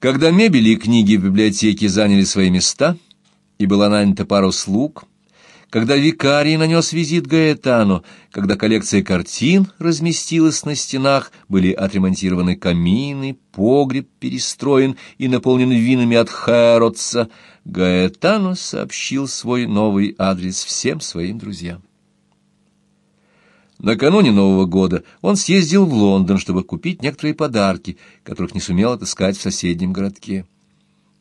Когда мебель и книги в библиотеке заняли свои места, и была нанята пара слуг, когда викарий нанес визит Гаэтану, когда коллекция картин разместилась на стенах, были отремонтированы камины, погреб перестроен и наполнен винами от Хэротса, Гаэтану сообщил свой новый адрес всем своим друзьям. Накануне Нового года он съездил в Лондон, чтобы купить некоторые подарки, которых не сумел отыскать в соседнем городке.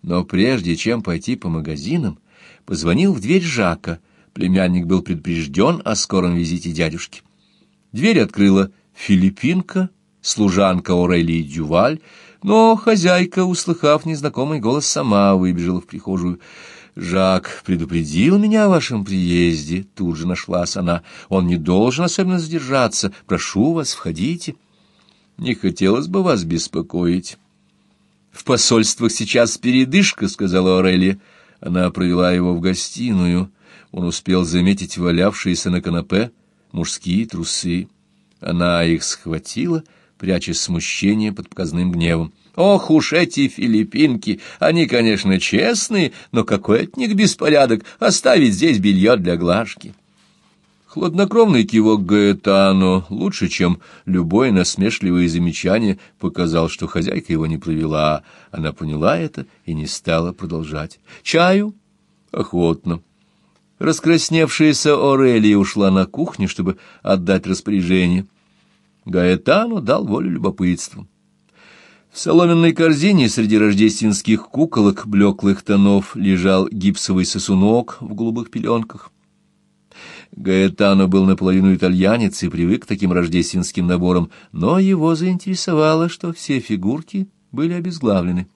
Но прежде чем пойти по магазинам, позвонил в дверь Жака. Племянник был предупрежден о скором визите дядюшки. Дверь открыла филиппинка, служанка Орелии Дюваль, но хозяйка, услыхав незнакомый голос, сама выбежала в прихожую. «Жак предупредил меня о вашем приезде», — тут же нашлась она. «Он не должен особенно задержаться. Прошу вас, входите». «Не хотелось бы вас беспокоить». «В посольствах сейчас передышка», — сказала Аурелия. Она провела его в гостиную. Он успел заметить валявшиеся на канапе мужские трусы. Она их схватила, пряча смущение под показным гневом. Ох уж эти филиппинки! Они, конечно, честные, но какой от них беспорядок оставить здесь белье для глажки. Хладнокровный кивок Гаэтано, лучше, чем любое насмешливое замечание, показал, что хозяйка его не провела. Она поняла это и не стала продолжать. «Чаю?» «Охотно». Раскрасневшаяся Орелия ушла на кухню, чтобы отдать распоряжение. Гаэтано дал волю любопытству. В соломенной корзине среди рождественских куколок блеклых тонов лежал гипсовый сосунок в голубых пеленках. Гаэтано был наполовину итальянец и привык к таким рождественским наборам, но его заинтересовало, что все фигурки были обезглавлены.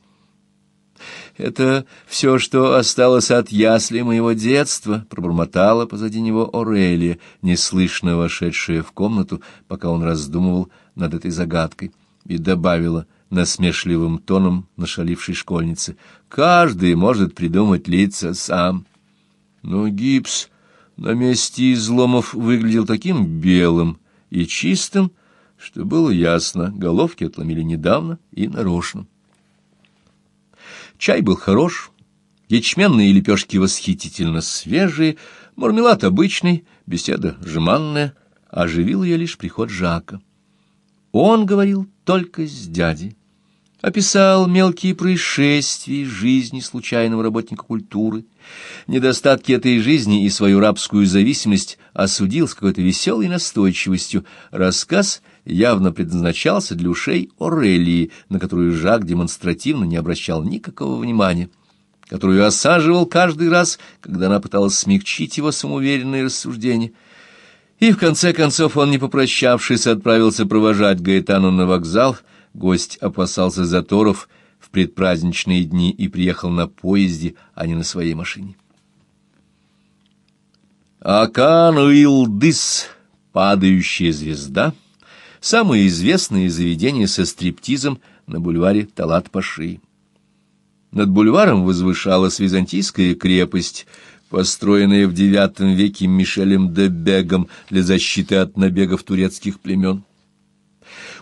«Это все, что осталось от ясли моего детства», — пробормотала позади него Орелия, неслышно вошедшая в комнату, пока он раздумывал над этой загадкой, и добавила — насмешливым тоном нашалившей школьницы. «Каждый может придумать лица сам». Но гипс на месте изломов выглядел таким белым и чистым, что было ясно, головки отломили недавно и нарочно. Чай был хорош, ячменные лепешки восхитительно свежие, мармелад обычный, беседа жеманная, оживил ее лишь приход Жака. Он говорил только с дядей описал мелкие происшествия жизни случайного работника культуры, недостатки этой жизни и свою рабскую зависимость осудил с какой-то веселой настойчивостью. Рассказ явно предназначался для ушей Орелии, на которую Жак демонстративно не обращал никакого внимания, которую осаживал каждый раз, когда она пыталась смягчить его самоуверенные рассуждения. И в конце концов он, не попрощавшись, отправился провожать Гаэтану на вокзал — Гость опасался заторов в предпраздничные дни и приехал на поезде, а не на своей машине. Акан Илдыс, падающая звезда, самое известное заведение со стриптизом на бульваре Талат-Паши. Над бульваром возвышалась византийская крепость, построенная в IX веке Мишелем де Бегом для защиты от набегов турецких племен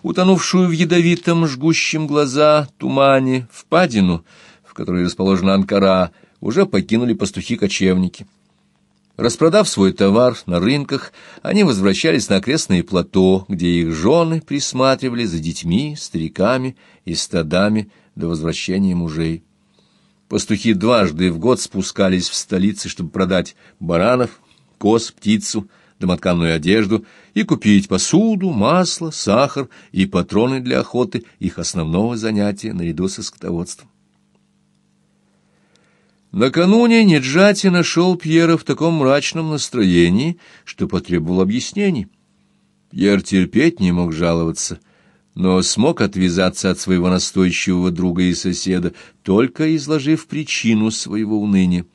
утонувшую в ядовитом, жгущем глаза тумане, впадину, в которой расположена Анкара, уже покинули пастухи-кочевники. Распродав свой товар на рынках, они возвращались на окрестные плато, где их жены присматривали за детьми, стариками и стадами до возвращения мужей. Пастухи дважды в год спускались в столицы, чтобы продать баранов, коз, птицу, домотканную одежду и купить посуду, масло, сахар и патроны для охоты, их основного занятия наряду со скотоводством. Накануне Неджати нашел Пьера в таком мрачном настроении, что потребовал объяснений. Пьер терпеть не мог жаловаться, но смог отвязаться от своего настойчивого друга и соседа, только изложив причину своего уныния.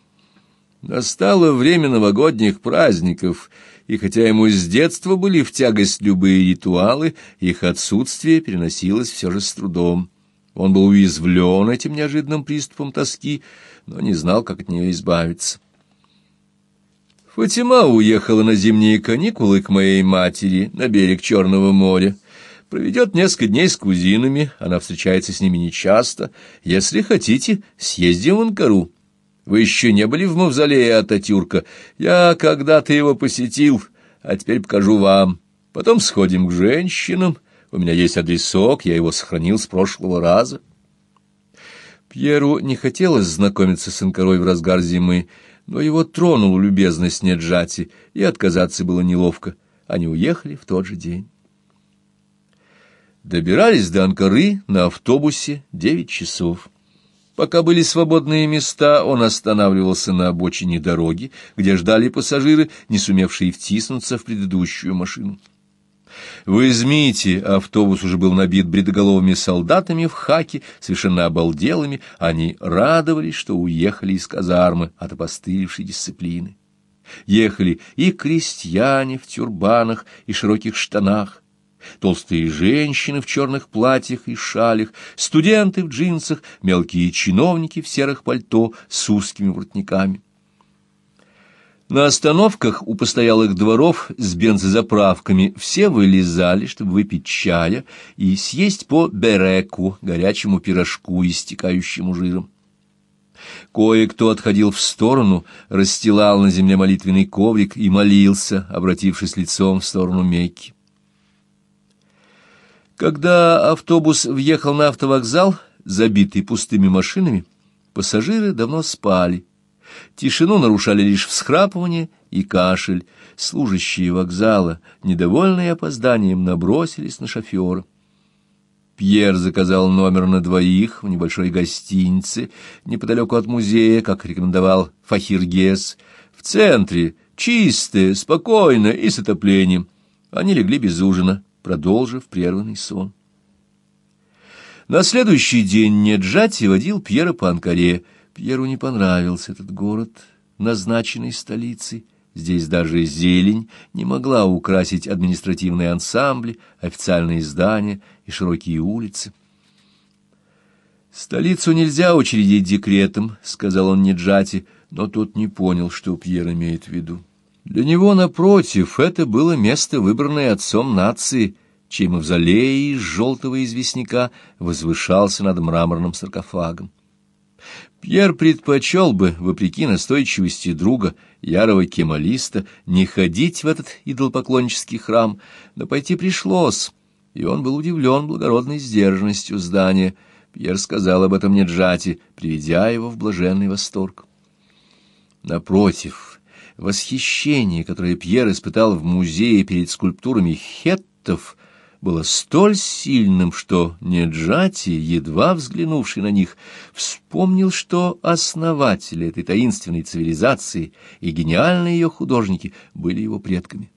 Настало время новогодних праздников — и хотя ему с детства были в тягость любые ритуалы, их отсутствие переносилось все же с трудом. Он был уязвлен этим неожиданным приступом тоски, но не знал, как от нее избавиться. Фатима уехала на зимние каникулы к моей матери на берег Черного моря. Проведет несколько дней с кузинами, она встречается с ними нечасто. Если хотите, съездим в Анкару. Вы еще не были в мавзолее Ататюрка. Я когда-то его посетил, а теперь покажу вам. Потом сходим к женщинам. У меня есть адресок, я его сохранил с прошлого раза. Пьеру не хотелось знакомиться с Анкарой в разгар зимы, но его тронула любезность Неджати, и отказаться было неловко. Они уехали в тот же день. Добирались до Анкары на автобусе девять часов. Пока были свободные места, он останавливался на обочине дороги, где ждали пассажиры, не сумевшие втиснуться в предыдущую машину. В Измите автобус уже был набит бредоголовыми солдатами в хаке, совершенно обалделыми, они радовались, что уехали из казармы от опостылевшей дисциплины. Ехали и крестьяне в тюрбанах и широких штанах, толстые женщины в черных платьях и шалях, студенты в джинсах, мелкие чиновники в серых пальто с узкими воротниками. На остановках у постоялых дворов с бензозаправками все вылезали, чтобы выпить чая и съесть по береку, горячему пирожку, истекающему жиром. Кое-кто отходил в сторону, расстилал на земле молитвенный коврик и молился, обратившись лицом в сторону Мекки. Когда автобус въехал на автовокзал, забитый пустыми машинами, пассажиры давно спали. Тишину нарушали лишь всхрапывание и кашель. Служащие вокзала, недовольные опозданием, набросились на шофера. Пьер заказал номер на двоих в небольшой гостинице, неподалеку от музея, как рекомендовал Фахиргес. В центре, чистое, спокойно и с отоплением. Они легли без ужина продолжив прерванный сон. На следующий день Неджати водил Пьера по Анкаре. Пьеру не понравился этот город, назначенный столицей. Здесь даже зелень не могла украсить административные ансамбли, официальные здания и широкие улицы. «Столицу нельзя учредить декретом», — сказал он Неджати, но тот не понял, что Пьер имеет в виду. Для него, напротив, это было место, выбранное отцом нации, чей мавзолей из желтого известняка возвышался над мраморным саркофагом. Пьер предпочел бы, вопреки настойчивости друга, ярого кемалиста, не ходить в этот идолопоклоннический храм, но пойти пришлось, и он был удивлен благородной сдержанностью здания. Пьер сказал об этом Неджати, приведя его в блаженный восторг. Напротив, Восхищение, которое Пьер испытал в музее перед скульптурами хеттов, было столь сильным, что Неджати, едва взглянувший на них, вспомнил, что основатели этой таинственной цивилизации и гениальные ее художники были его предками.